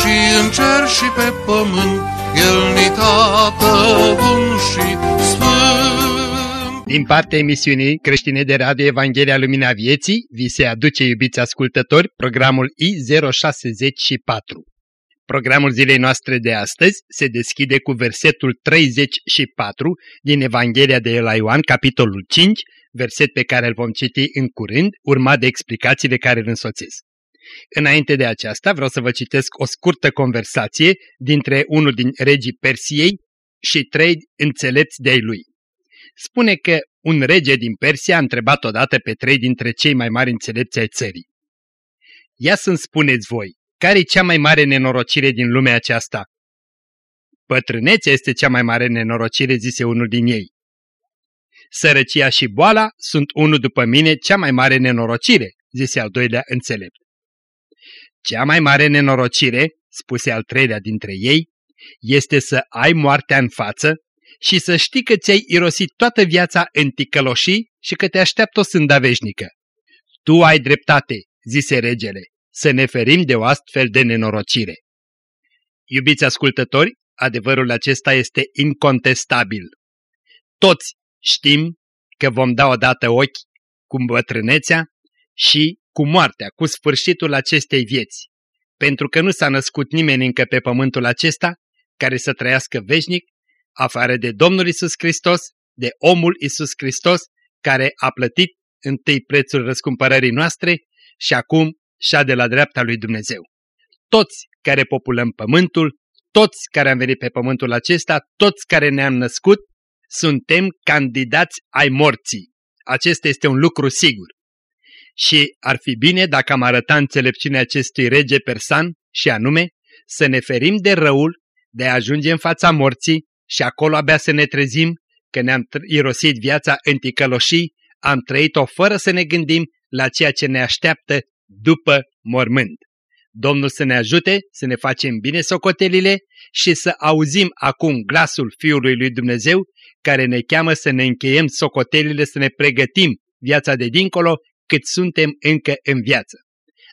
și în cer și pe pământ, El ni tată bun și sfânt. Din partea emisiunii creștine de radio Evanghelia Lumina Vieții, vi se aduce, iubiți ascultători, programul I064. Programul zilei noastre de astăzi se deschide cu versetul 34 din Evanghelia de la Ioan, capitolul 5, verset pe care îl vom citi în curând, urmat de explicațiile care îl însoțesc. Înainte de aceasta vreau să vă citesc o scurtă conversație dintre unul din regii Persiei și trei înțelepți de-ai lui. Spune că un rege din Persia a întrebat odată pe trei dintre cei mai mari înțelepți ai țării. Ia să-mi spuneți voi, care e cea mai mare nenorocire din lumea aceasta? Pătrânețea este cea mai mare nenorocire, zise unul din ei. Sărăcia și boala sunt unul după mine cea mai mare nenorocire, zise al doilea înțelept. Cea mai mare nenorocire, spuse al treilea dintre ei, este să ai moartea în față și să știi că ți-ai irosit toată viața în ticăloșii și că te așteaptă o sânda veșnică. Tu ai dreptate, zise regele, să ne ferim de o astfel de nenorocire. Iubiți ascultători, adevărul acesta este incontestabil. Toți știm că vom da odată ochi cu bătrânețea și cu moartea, cu sfârșitul acestei vieți, pentru că nu s-a născut nimeni încă pe pământul acesta care să trăiască veșnic, afară de Domnul Isus Hristos, de omul Isus Hristos, care a plătit întâi prețul răscumpărării noastre și acum și de la dreapta lui Dumnezeu. Toți care populăm pământul, toți care am venit pe pământul acesta, toți care ne-am născut, suntem candidați ai morții. Acesta este un lucru sigur. Și ar fi bine dacă am arăta înțelepciunea acestui rege persan și anume să ne ferim de răul, de a ajunge în fața morții și acolo abia să ne trezim că ne-am irosit viața în ticăloșii, am trăit-o fără să ne gândim la ceea ce ne așteaptă după mormânt. Domnul să ne ajute să ne facem bine socotelile și să auzim acum glasul Fiului lui Dumnezeu care ne cheamă să ne încheiem socotelile, să ne pregătim viața de dincolo cât suntem încă în viață.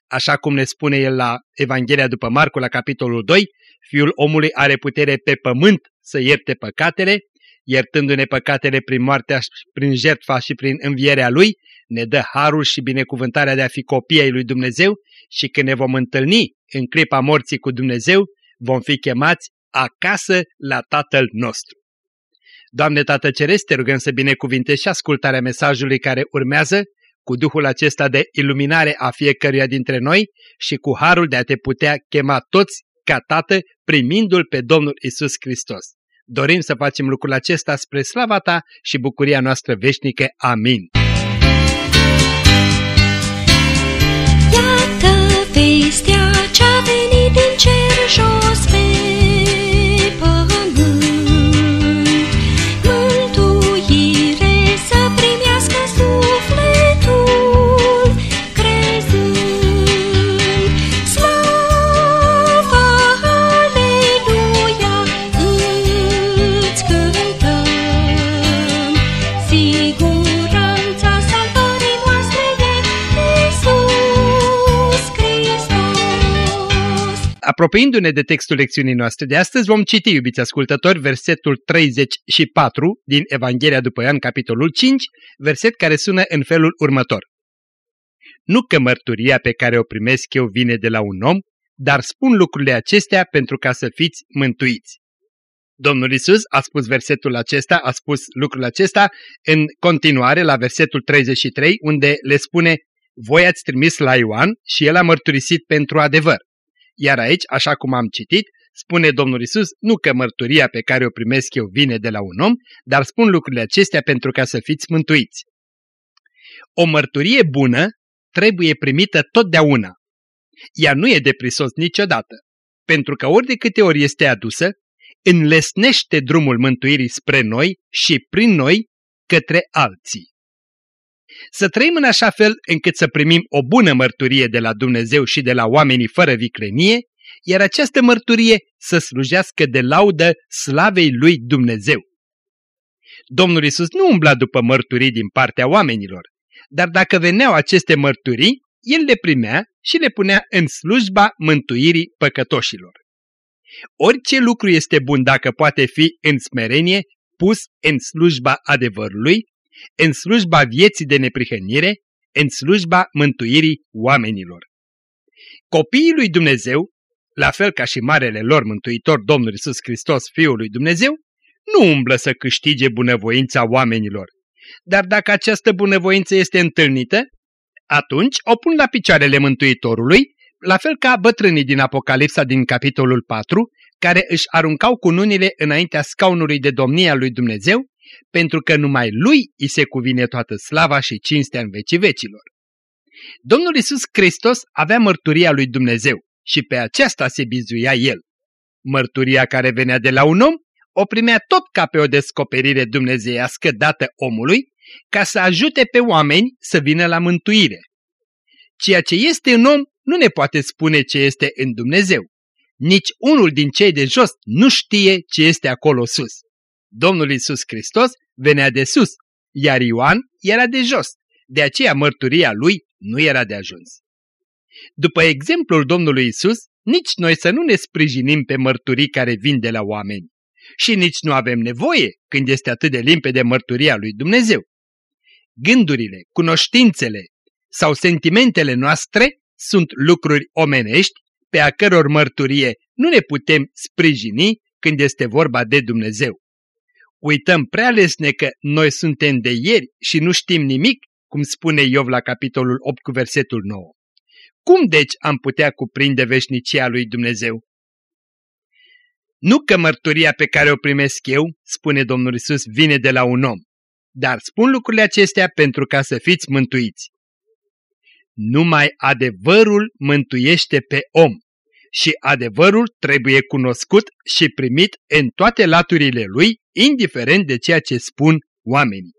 Așa cum ne spune el la Evanghelia după Marcu la capitolul 2, Fiul omului are putere pe pământ să ierte păcatele, iertându-ne păcatele prin moartea, prin jertfa și prin învierea Lui, ne dă harul și binecuvântarea de a fi copii ai lui Dumnezeu și când ne vom întâlni în clipa morții cu Dumnezeu, vom fi chemați acasă la Tatăl nostru. Doamne Tată Ceresc, te rugăm să binecuvintezi și ascultarea mesajului care urmează, cu Duhul acesta de iluminare a fiecăruia dintre noi și cu harul de a te putea chema toți ca Tată, primindu-L pe Domnul Isus Hristos. Dorim să facem lucrul acesta spre slava Ta și bucuria noastră veșnică. Amin. vestea ce-a venit din cer jos Apropiindu-ne de textul lecțiunii noastre de astăzi, vom citi, iubiți ascultători, versetul 34 din Evanghelia după Ioan, capitolul 5, verset care sună în felul următor. Nu că mărturia pe care o primesc eu vine de la un om, dar spun lucrurile acestea pentru ca să fiți mântuiți. Domnul Isus a spus versetul acesta, a spus lucrul acesta în continuare la versetul 33, unde le spune, voi ați trimis la Ioan și el a mărturisit pentru adevăr. Iar aici, așa cum am citit, spune Domnul Isus, nu că mărturia pe care o primesc eu vine de la un om, dar spun lucrurile acestea pentru ca să fiți mântuiți. O mărturie bună trebuie primită totdeauna. Ea nu e de prisos niciodată. pentru că ori de câte ori este adusă, înlesnește drumul mântuirii spre noi și prin noi către alții. Să trăim în așa fel încât să primim o bună mărturie de la Dumnezeu și de la oamenii fără viclenie, iar această mărturie să slujească de laudă slavei lui Dumnezeu. Domnul Isus nu umbla după mărturii din partea oamenilor, dar dacă veneau aceste mărturii, el le primea și le punea în slujba mântuirii păcătoșilor. Orice lucru este bun dacă poate fi în smerenie pus în slujba adevărului, în slujba vieții de neprihănire, în slujba mântuirii oamenilor. Copiii lui Dumnezeu, la fel ca și marele lor mântuitor Domnul Isus Hristos, Fiul lui Dumnezeu, nu umblă să câștige bunăvoința oamenilor. Dar dacă această bunăvoință este întâlnită, atunci o pun la picioarele Mântuitorului, la fel ca bătrânii din Apocalipsa din capitolul 4, care își aruncau cununile înaintea scaunului de domnia lui Dumnezeu, pentru că numai lui îi se cuvine toată slava și cinstea în vecii vecilor. Domnul Isus Hristos avea mărturia lui Dumnezeu și pe aceasta se bizuia el. Mărturia care venea de la un om o primea tot ca pe o descoperire dumnezeiască dată omului, ca să ajute pe oameni să vină la mântuire. Ceea ce este în om nu ne poate spune ce este în Dumnezeu. Nici unul din cei de jos nu știe ce este acolo sus. Domnul Isus Hristos venea de sus, iar Ioan era de jos, de aceea mărturia lui nu era de ajuns. După exemplul Domnului Isus, nici noi să nu ne sprijinim pe mărturii care vin de la oameni. Și nici nu avem nevoie când este atât de limpede mărturia lui Dumnezeu. Gândurile, cunoștințele sau sentimentele noastre sunt lucruri omenești pe a căror mărturie nu ne putem sprijini când este vorba de Dumnezeu. Uităm prea lesne că noi suntem de ieri și nu știm nimic, cum spune Iov la capitolul 8 cu versetul 9. Cum deci am putea cuprinde veșnicia lui Dumnezeu? Nu că mărturia pe care o primesc eu, spune Domnul Isus, vine de la un om, dar spun lucrurile acestea pentru ca să fiți mântuiți. Numai adevărul mântuiește pe om și adevărul trebuie cunoscut și primit în toate laturile lui, indiferent de ceea ce spun oamenii.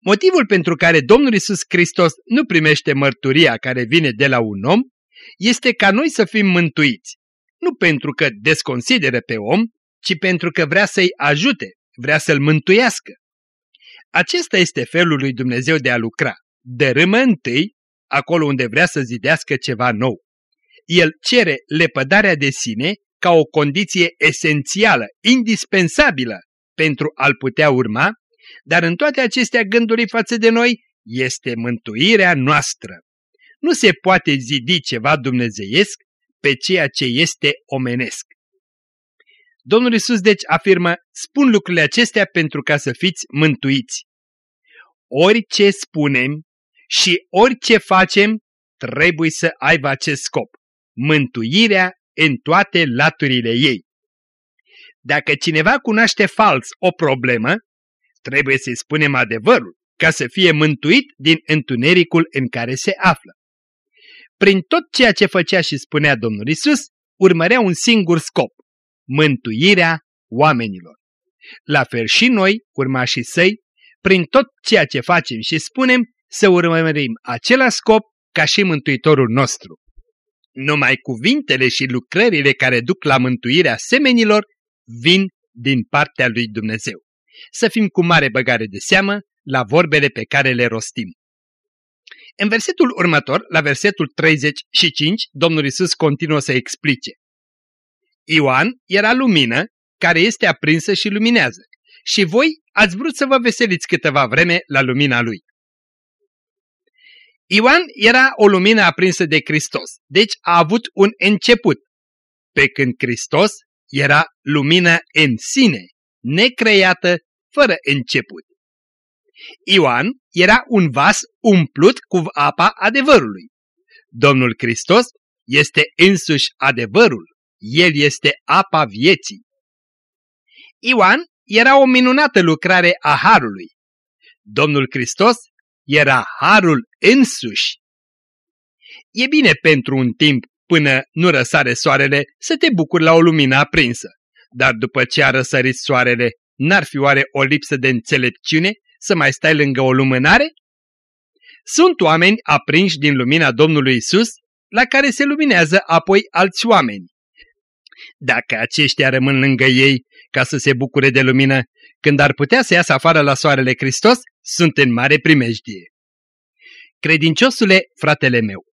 Motivul pentru care Domnul Isus Hristos nu primește mărturia care vine de la un om este ca noi să fim mântuiți, nu pentru că desconsideră pe om, ci pentru că vrea să-i ajute, vrea să-l mântuiască. Acesta este felul lui Dumnezeu de a lucra. Dărâmă întâi acolo unde vrea să zidească ceva nou. El cere lepădarea de sine ca o condiție esențială, indispensabilă pentru a-l putea urma, dar în toate acestea gânduri față de noi este mântuirea noastră. Nu se poate zidi ceva dumnezeiesc pe ceea ce este omenesc. Domnul Isus deci afirmă, spun lucrurile acestea pentru ca să fiți mântuiți. Orice spunem și orice facem trebuie să aibă acest scop, mântuirea în toate laturile ei. Dacă cineva cunoaște fals o problemă, trebuie să-i spunem adevărul, ca să fie mântuit din întunericul în care se află. Prin tot ceea ce făcea și spunea Domnul Isus, urmărea un singur scop, mântuirea oamenilor. La fel și noi, urmașii săi, prin tot ceea ce facem și spunem, să urmărim același scop ca și Mântuitorul nostru. Numai cuvintele și lucrările care duc la mântuirea semenilor vin din partea lui Dumnezeu. Să fim cu mare băgare de seamă la vorbele pe care le rostim. În versetul următor, la versetul 35, Domnul Isus continuă să explice. Ioan era lumină care este aprinsă și luminează și voi ați vrut să vă veseliți câteva vreme la lumina lui. Ioan era o lumină aprinsă de Hristos, deci a avut un început, pe când Hristos era lumină în sine, necreată, fără început. Ioan era un vas umplut cu apa adevărului. Domnul Hristos este însuși adevărul, El este apa vieții. Ioan era o minunată lucrare a Harului. Domnul Hristos era Harul însuși. E bine pentru un timp până nu răsare soarele, să te bucuri la o lumină aprinsă. Dar după ce a răsărit soarele, n-ar fi oare o lipsă de înțelepciune să mai stai lângă o lumânare? Sunt oameni aprinși din lumina Domnului Isus, la care se luminează apoi alți oameni. Dacă aceștia rămân lângă ei ca să se bucure de lumină, când ar putea să iasă afară la soarele Hristos, sunt în mare primejdie. Credinciosule, fratele meu,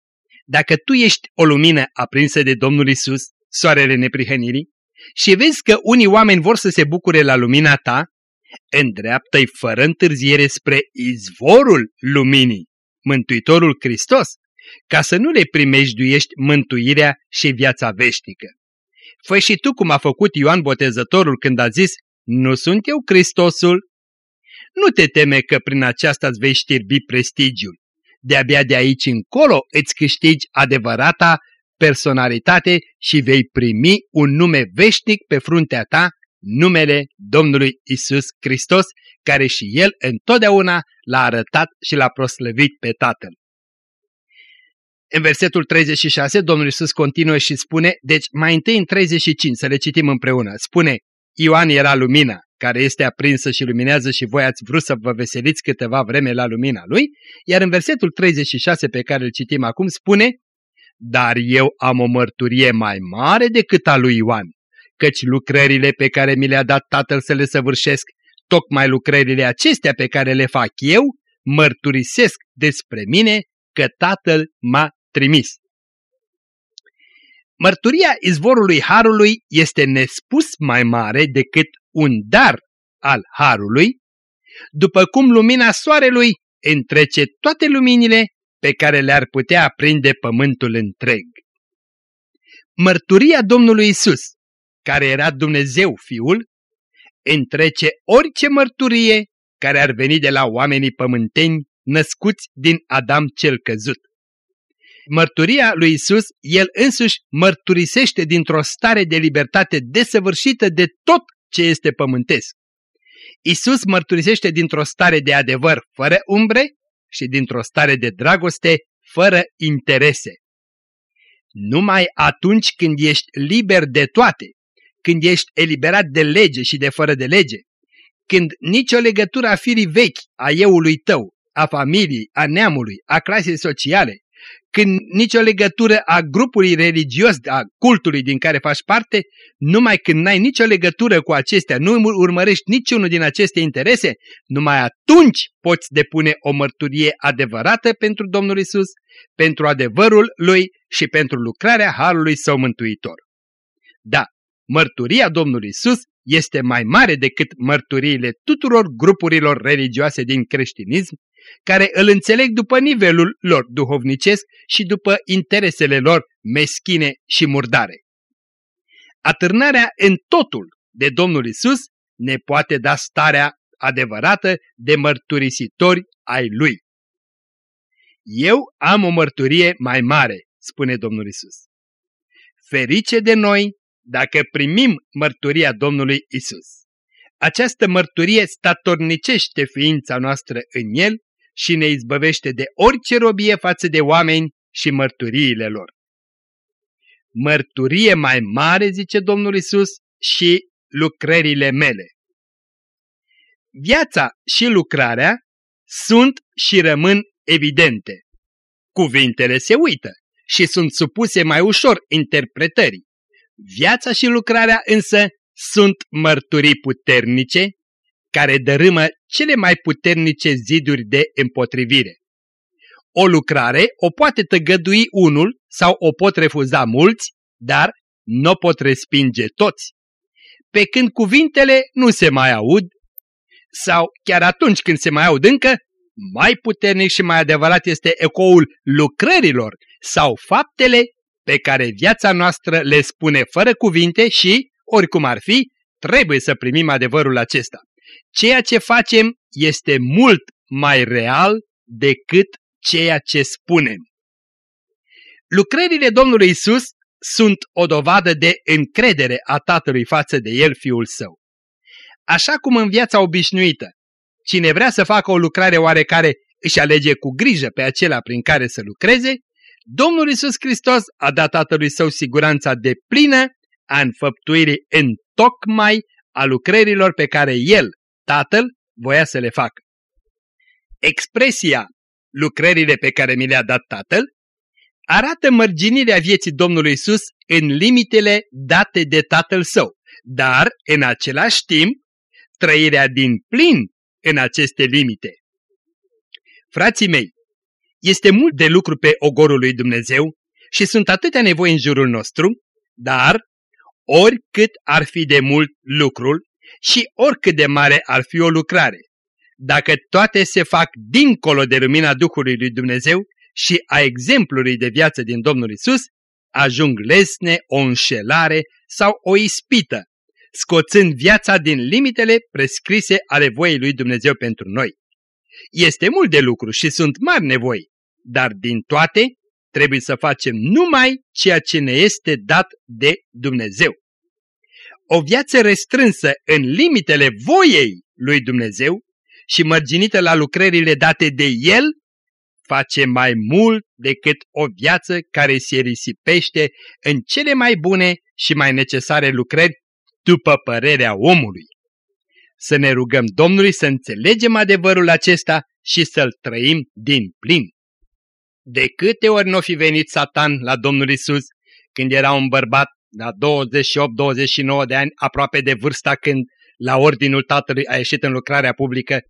dacă tu ești o lumină aprinsă de Domnul Isus, soarele neprihănirii, și vezi că unii oameni vor să se bucure la lumina ta, îndreaptă-i fără întârziere spre izvorul luminii, Mântuitorul Hristos, ca să nu le primejduiești mântuirea și viața veșnică. Fă și tu cum a făcut Ioan Botezătorul când a zis, nu sunt eu Hristosul? Nu te teme că prin aceasta îți vei știrbi prestigiul. De-abia de aici încolo îți câștigi adevărata personalitate și vei primi un nume veșnic pe fruntea ta, numele Domnului Isus Hristos, care și El întotdeauna l-a arătat și l-a proslăvit pe Tatăl. În versetul 36, Domnul Iisus continuă și spune, deci mai întâi în 35, să le citim împreună, spune, Ioan era lumina, care este aprinsă și luminează și voi ați vrut să vă veseliți câteva vreme la lumina lui, iar în versetul 36 pe care îl citim acum spune, dar eu am o mărturie mai mare decât a lui Ioan, căci lucrările pe care mi le-a dat Tatăl să le săvârșesc, tocmai lucrările acestea pe care le fac eu, mărturisesc despre mine că Tatăl m-a trimis. Mărturia izvorului Harului este nespus mai mare decât un dar al Harului, după cum lumina soarelui întrece toate luminile pe care le-ar putea aprinde pământul întreg. Mărturia Domnului Isus, care era Dumnezeu Fiul, întrece orice mărturie care ar veni de la oamenii pământeni născuți din Adam cel căzut mărturia lui Isus, el însuși mărturisește dintr-o stare de libertate desăvârșită de tot ce este pământesc. Isus mărturisește dintr-o stare de adevăr fără umbre și dintr-o stare de dragoste fără interese. Numai atunci când ești liber de toate, când ești eliberat de lege și de fără de lege, când nicio legătură a firii vechi a euului tău, a familiei, a neamului, a clasei sociale, când nicio legătură a grupului religios, a cultului din care faci parte, numai când n-ai nicio legătură cu acestea, nu urmărești niciunul din aceste interese, numai atunci poți depune o mărturie adevărată pentru Domnul Isus, pentru adevărul Lui și pentru lucrarea Harului Său Mântuitor. Da, mărturia Domnului Isus este mai mare decât mărturiile tuturor grupurilor religioase din creștinism, care îl înțeleg după nivelul lor duhovnicesc și după interesele lor meschine și murdare. Atârnarea în totul de Domnul Isus ne poate da starea adevărată de mărturisitori ai Lui. Eu am o mărturie mai mare, spune Domnul Isus. Ferice de noi dacă primim mărturia Domnului Isus. Această mărturie statornicește ființa noastră în El și ne izbăvește de orice robie față de oameni și mărturiile lor. Mărturie mai mare, zice Domnul Isus, și lucrările mele. Viața și lucrarea sunt și rămân evidente. Cuvintele se uită și sunt supuse mai ușor interpretării. Viața și lucrarea însă sunt mărturii puternice care dărâmă cele mai puternice ziduri de împotrivire. O lucrare o poate tăgădui unul sau o pot refuza mulți, dar nu o pot respinge toți. Pe când cuvintele nu se mai aud, sau chiar atunci când se mai aud încă, mai puternic și mai adevărat este ecoul lucrărilor sau faptele pe care viața noastră le spune fără cuvinte și, oricum ar fi, trebuie să primim adevărul acesta ceea ce facem este mult mai real decât ceea ce spunem. Lucrările Domnului Isus sunt o dovadă de încredere a Tatălui față de El, Fiul Său. Așa cum în viața obișnuită, cine vrea să facă o lucrare oarecare își alege cu grijă pe acela prin care să lucreze, Domnul Isus Hristos a dat Tatălui Său siguranța de plină a înfăptuirii în tocmai a lucrărilor pe care El, Tatăl, voia să le facă. Expresia lucrările pe care mi le-a dat Tatăl arată mărginirea vieții Domnului Isus în limitele date de Tatăl Său, dar, în același timp, trăirea din plin în aceste limite. Frații mei, este mult de lucru pe ogorul lui Dumnezeu și sunt atâtea nevoi în jurul nostru, dar oricât ar fi de mult lucrul și oricât de mare ar fi o lucrare, dacă toate se fac dincolo de lumina Duhului lui Dumnezeu și a exemplului de viață din Domnul Isus, ajung lesne, o înșelare sau o ispită, scoțând viața din limitele prescrise ale voiei lui Dumnezeu pentru noi. Este mult de lucru și sunt mari nevoi, dar din toate trebuie să facem numai ceea ce ne este dat de Dumnezeu. O viață restrânsă în limitele voiei lui Dumnezeu și mărginită la lucrările date de El, face mai mult decât o viață care se risipește în cele mai bune și mai necesare lucrări după părerea omului. Să ne rugăm Domnului să înțelegem adevărul acesta și să-l trăim din plin. De câte ori nu fi venit Satan la Domnul Isus când era un bărbat la 28-29 de ani, aproape de vârsta când la ordinul tatălui a ieșit în lucrarea publică,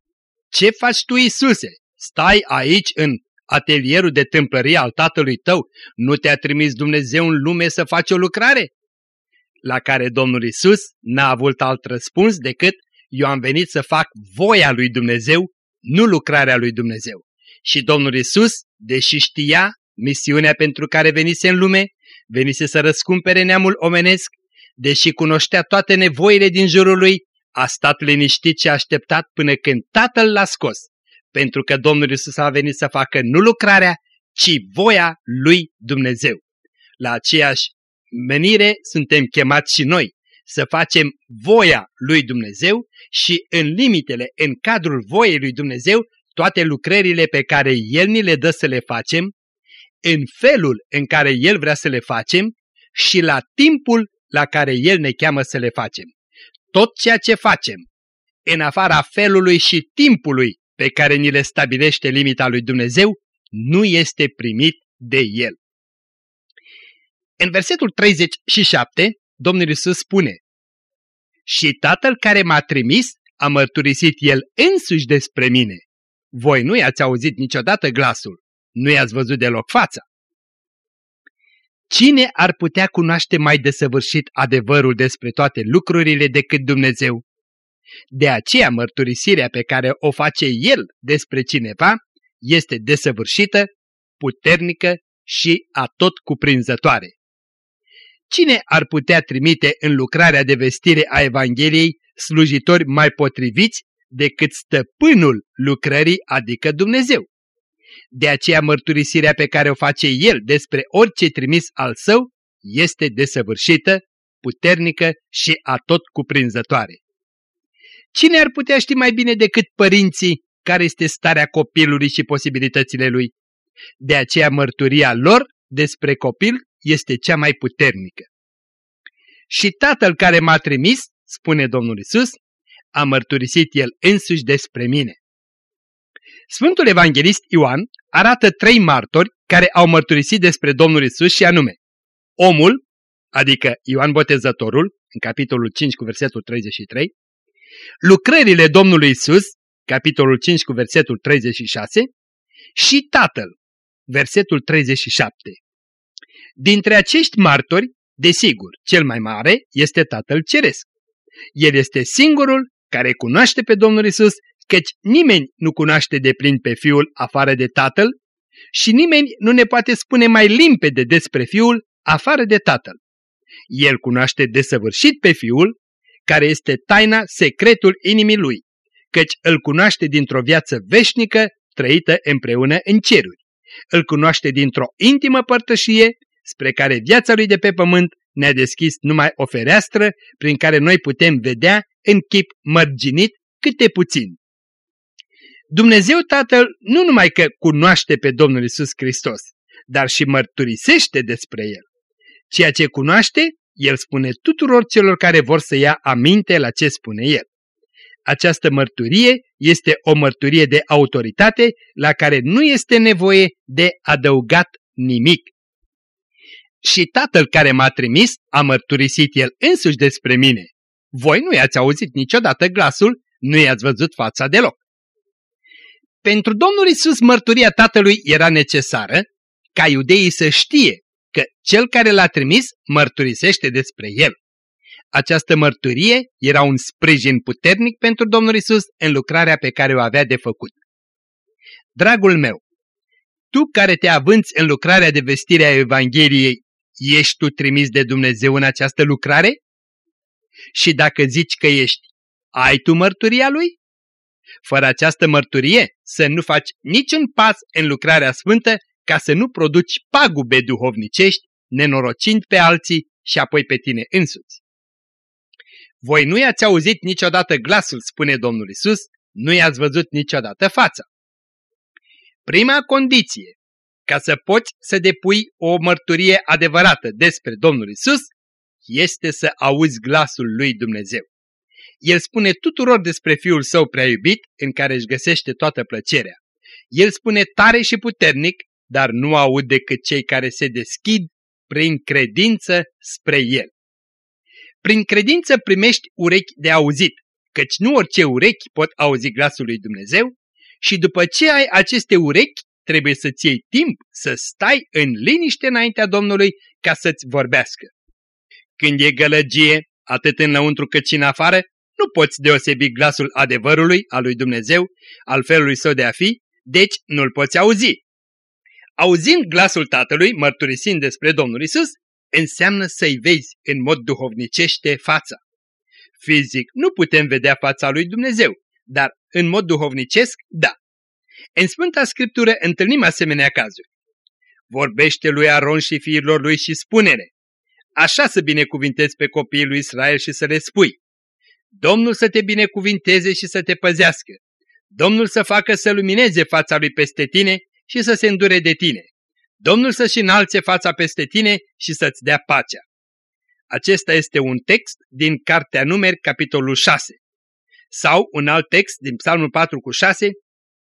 ce faci tu, Isuse? Stai aici în atelierul de tâmplărie al tatălui tău? Nu te-a trimis Dumnezeu în lume să faci o lucrare? La care Domnul Isus n-a avut alt răspuns decât eu am venit să fac voia lui Dumnezeu, nu lucrarea lui Dumnezeu. Și Domnul Isus, deși știa misiunea pentru care venise în lume, venise să răscumpere neamul omenesc, deși cunoștea toate nevoile din jurul lui, a stat liniștit și a așteptat până când tatăl l-a scos, pentru că Domnul Isus a venit să facă nu lucrarea, ci voia lui Dumnezeu. La aceeași menire suntem chemați și noi să facem voia lui Dumnezeu și în limitele, în cadrul voiei lui Dumnezeu, toate lucrările pe care El ni le dă să le facem, în felul în care El vrea să le facem și la timpul la care El ne cheamă să le facem. Tot ceea ce facem, în afara felului și timpului pe care ni le stabilește limita lui Dumnezeu, nu este primit de El. În versetul 37, Domnul Iisus spune Și Tatăl care m-a trimis a mărturisit El însuși despre mine. Voi nu i-ați auzit niciodată glasul, nu i-ați văzut deloc fața. Cine ar putea cunoaște mai desăvârșit adevărul despre toate lucrurile decât Dumnezeu? De aceea mărturisirea pe care o face El despre cineva este desăvârșită, puternică și atot cuprinzătoare. Cine ar putea trimite în lucrarea de vestire a Evangheliei slujitori mai potriviți decât stăpânul lucrării, adică Dumnezeu? De aceea mărturisirea pe care o face El despre orice trimis al său este desăvârșită, puternică și atot cuprinzătoare. Cine ar putea ști mai bine decât părinții care este starea copilului și posibilitățile lui? De aceea mărturia lor despre copil este cea mai puternică. Și tatăl care m-a trimis, spune Domnul Isus, a mărturisit el însuși despre mine. Sfântul Evanghelist Ioan arată trei martori care au mărturisit despre Domnul Isus și anume omul, adică Ioan Botezătorul, în capitolul 5 cu versetul 33, lucrările Domnului Isus, capitolul 5 cu versetul 36, și Tatăl, versetul 37. Dintre acești martori, desigur, cel mai mare este Tatăl Ceresc. El este singurul care cunoaște pe Domnul Isus căci nimeni nu cunoaște de plin pe Fiul afară de Tatăl și nimeni nu ne poate spune mai limpede despre Fiul afară de Tatăl. El cunoaște desăvârșit pe Fiul, care este taina, secretul inimii Lui, căci îl cunoaște dintr-o viață veșnică trăită împreună în ceruri. Îl cunoaște dintr-o intimă părtășie, spre care viața Lui de pe pământ ne-a deschis numai o fereastră prin care noi putem vedea în chip mărginit câte puțin. Dumnezeu Tatăl nu numai că cunoaște pe Domnul Isus Hristos, dar și mărturisește despre el. Ceea ce cunoaște, el spune tuturor celor care vor să ia aminte la ce spune el. Această mărturie este o mărturie de autoritate la care nu este nevoie de adăugat nimic. Și tatăl care m-a trimis a mărturisit el însuși despre mine. Voi nu i-ați auzit niciodată glasul, nu i-ați văzut fața deloc. Pentru Domnul Isus mărturia tatălui era necesară ca iudeii să știe că cel care l-a trimis mărturisește despre el. Această mărturie era un sprijin puternic pentru Domnul Isus în lucrarea pe care o avea de făcut. Dragul meu, tu care te avânți în lucrarea de vestire a Evangheliei, ești tu trimis de Dumnezeu în această lucrare? Și dacă zici că ești, ai tu mărturia lui? Fără această mărturie să nu faci niciun pas în lucrarea sfântă ca să nu produci pagube duhovnicești, nenorocind pe alții și apoi pe tine însuți. Voi nu i-ați auzit niciodată glasul, spune Domnul Isus, nu i-ați văzut niciodată fața. Prima condiție ca să poți să depui o mărturie adevărată despre Domnul Isus este să auzi glasul lui Dumnezeu. El spune tuturor despre Fiul Său prea iubit, în care își găsește toată plăcerea. El spune tare și puternic, dar nu aud decât cei care se deschid prin credință spre El. Prin credință primești urechi de auzit, căci nu orice urechi pot auzi glasul lui Dumnezeu, și după ce ai aceste urechi, trebuie să-ți iei timp să stai în liniște înaintea Domnului ca să-ți vorbească. Când e gălăgie, atât înăuntru cât și în afară, nu poți deosebi glasul adevărului, al lui Dumnezeu, al felului său de a fi, deci nu-l poți auzi. Auzind glasul Tatălui, mărturisind despre Domnul Isus, înseamnă să-i vezi în mod duhovnicește fața. Fizic nu putem vedea fața lui Dumnezeu, dar în mod duhovnicesc, da. În Sfânta Scriptură întâlnim asemenea cazuri. Vorbește lui Aron și fiilor lui și spune-le, așa să binecuvintezi pe copiii lui Israel și să le spui, Domnul să te binecuvinteze și să te păzească, Domnul să facă să lumineze fața lui peste tine și să se îndure de tine, Domnul să-și înalțe fața peste tine și să-ți dea pacea. Acesta este un text din Cartea Numeri, capitolul 6. Sau un alt text din Psalmul 4 cu 6,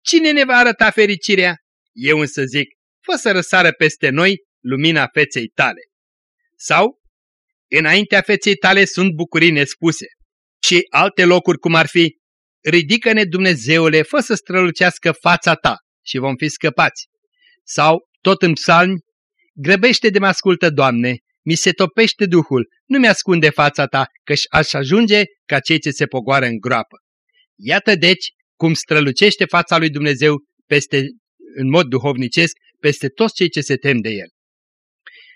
Cine ne va arăta fericirea? Eu însă zic, fă să răsară peste noi lumina feței tale. Sau, înaintea feței tale sunt bucurii nespuse. Și alte locuri cum ar fi, ridică-ne Dumnezeule, fă să strălucească fața ta și vom fi scăpați. Sau, tot în psalmi, grăbește de mă ascultă, Doamne, mi se topește Duhul, nu mi-ascunde fața ta, căci aș ajunge ca cei ce se pogoară în groapă. Iată deci cum strălucește fața lui Dumnezeu peste, în mod duhovnicesc peste toți cei ce se tem de El.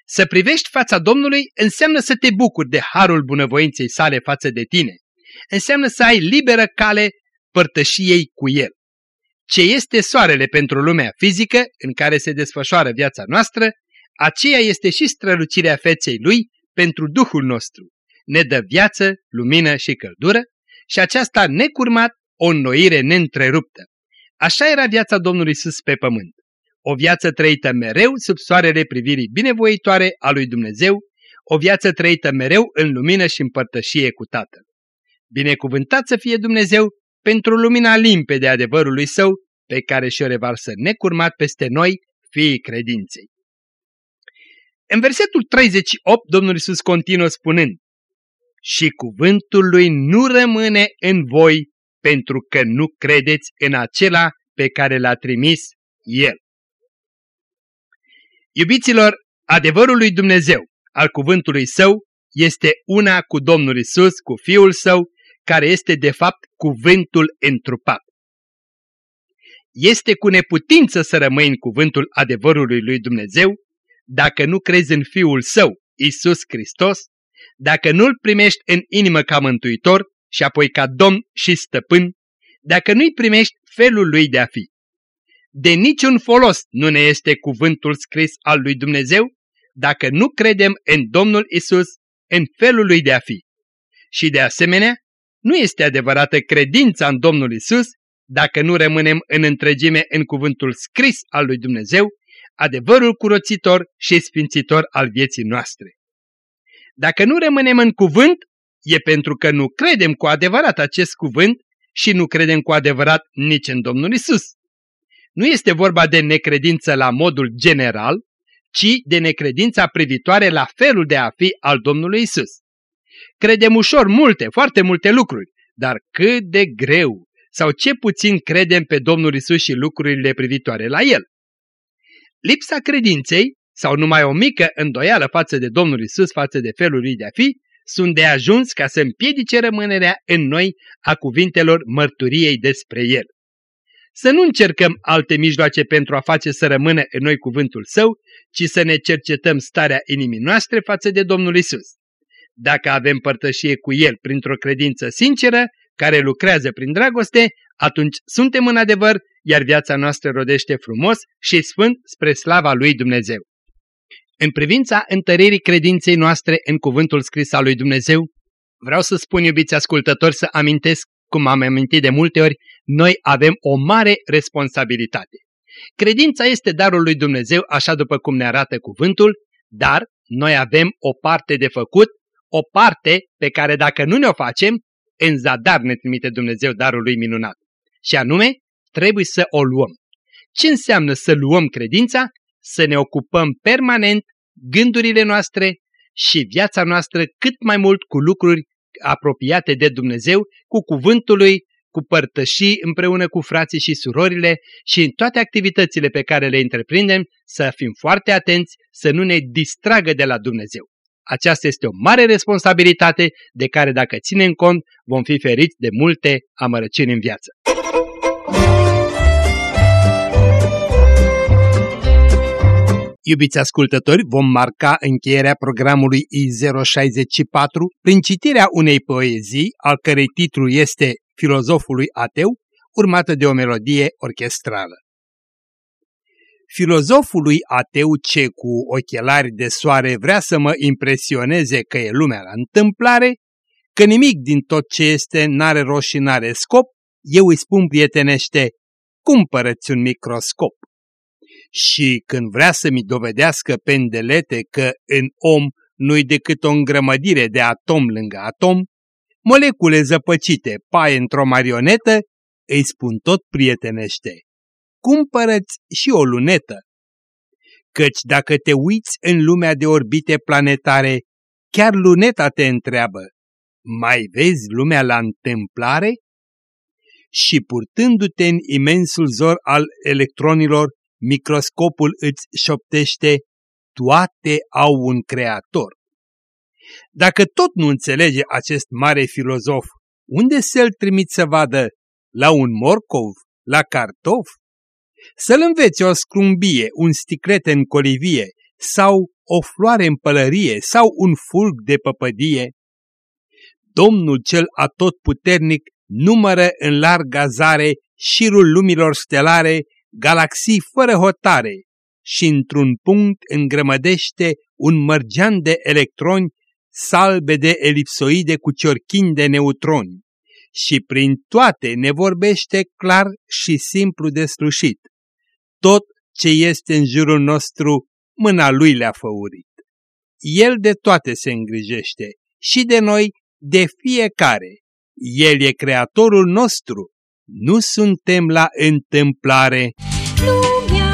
Să privești fața Domnului înseamnă să te bucuri de harul bunăvoinței sale față de tine. Înseamnă să ai liberă cale părtășiei cu El. Ce este soarele pentru lumea fizică în care se desfășoară viața noastră, aceea este și strălucirea feței Lui pentru Duhul nostru. Ne dă viață, lumină și căldură și aceasta necurmat o înnoire neîntreruptă. Așa era viața Domnului Iisus pe pământ. O viață trăită mereu sub soarele privirii binevoitoare a lui Dumnezeu, o viață trăită mereu în lumină și împărtășie cu Tatăl. Binecuvântat să fie Dumnezeu pentru lumina limpede a adevărului său, pe care și-o revarsă necurmat peste noi, fiii credinței. În versetul 38, Domnul Iisus continuă spunând, Și cuvântul lui nu rămâne în voi, pentru că nu credeți în acela pe care l-a trimis El. Iubiților, adevărul lui Dumnezeu, al cuvântului Său, este una cu Domnul Isus, cu Fiul Său, care este de fapt cuvântul întrupat. Este cu neputință să rămâi în cuvântul adevărului lui Dumnezeu dacă nu crezi în Fiul Său, Isus Hristos, dacă nu-L primești în inimă ca mântuitor și apoi ca Domn și Stăpân, dacă nu-i primești felul lui de a fi. De niciun folos nu ne este cuvântul scris al lui Dumnezeu dacă nu credem în Domnul Isus, în felul lui de a fi. Și de asemenea, nu este adevărată credința în Domnul Isus dacă nu rămânem în întregime în cuvântul scris al lui Dumnezeu, adevărul curățitor și sfințitor al vieții noastre. Dacă nu rămânem în cuvânt, e pentru că nu credem cu adevărat acest cuvânt și nu credem cu adevărat nici în Domnul Isus. Nu este vorba de necredință la modul general, ci de necredința privitoare la felul de a fi al Domnului Isus. Credem ușor multe, foarte multe lucruri, dar cât de greu sau ce puțin credem pe Domnul Isus și lucrurile privitoare la El. Lipsa credinței sau numai o mică îndoială față de Domnul Isus, față de felul lui de a fi, sunt de ajuns ca să împiedice rămânerea în noi a cuvintelor mărturiei despre El. Să nu încercăm alte mijloace pentru a face să rămână în noi cuvântul Său, ci să ne cercetăm starea inimii noastre față de Domnul Isus. Dacă avem părtășie cu El printr-o credință sinceră, care lucrează prin dragoste, atunci suntem în adevăr, iar viața noastră rodește frumos și sfânt spre slava lui Dumnezeu. În privința întăririi credinței noastre în cuvântul scris al lui Dumnezeu, vreau să spun, iubiți ascultători, să amintesc, cum am amintit de multe ori, noi avem o mare responsabilitate. Credința este darul lui Dumnezeu, așa după cum ne arată cuvântul, dar noi avem o parte de făcut, o parte pe care dacă nu ne-o facem, în zadar ne trimite Dumnezeu darul lui minunat. Și anume, trebuie să o luăm. Ce înseamnă să luăm credința? Să ne ocupăm permanent gândurile noastre și viața noastră cât mai mult cu lucruri apropiate de Dumnezeu, cu cuvântul lui, cu părtășii împreună cu frații și surorile și în toate activitățile pe care le întreprindem să fim foarte atenți să nu ne distragă de la Dumnezeu. Aceasta este o mare responsabilitate de care dacă ținem cont vom fi feriți de multe amărăciuni în viață. Iubiți ascultători, vom marca încheierea programului I064 prin citirea unei poezii, al cărei titlu este Filozofului ateu, urmată de o melodie orchestrală. Filozofului ateu ce cu ochelari de soare vrea să mă impresioneze că e lumea la întâmplare, că nimic din tot ce este n-are rost și n-are scop, eu îi spun prietenește, cumpărăți un microscop. Și când vrea să-mi dovedească pendelete că în om nu-i decât o îngrămădire de atom lângă atom, molecule zăpăcite, paie într-o marionetă, îi spun tot prietenește cumpărăți și o lunetă. Căci dacă te uiți în lumea de orbite planetare, chiar luneta te întreabă, mai vezi lumea la întâmplare? Și purtându-te în imensul zor al electronilor, microscopul îți șoptește, toate au un creator. Dacă tot nu înțelege acest mare filozof, unde să-l trimit să vadă? La un morcov? La cartof? Să-l înveți o scrumbie, un sticlet în colivie, sau o floare în pălărie, sau un fulg de păpădie. Domnul cel atotputernic numără în larga zare șirul lumilor stelare, galaxii fără hotare și într-un punct îngrămădește un mărgean de electroni, salbe de elipsoide cu ciorchini de neutroni și prin toate ne vorbește clar și simplu de slușit tot ce este în jurul nostru, mâna lui le-a făurit. El de toate se îngrijește și de noi, de fiecare. El e creatorul nostru, nu suntem la întâmplare. Lumea cea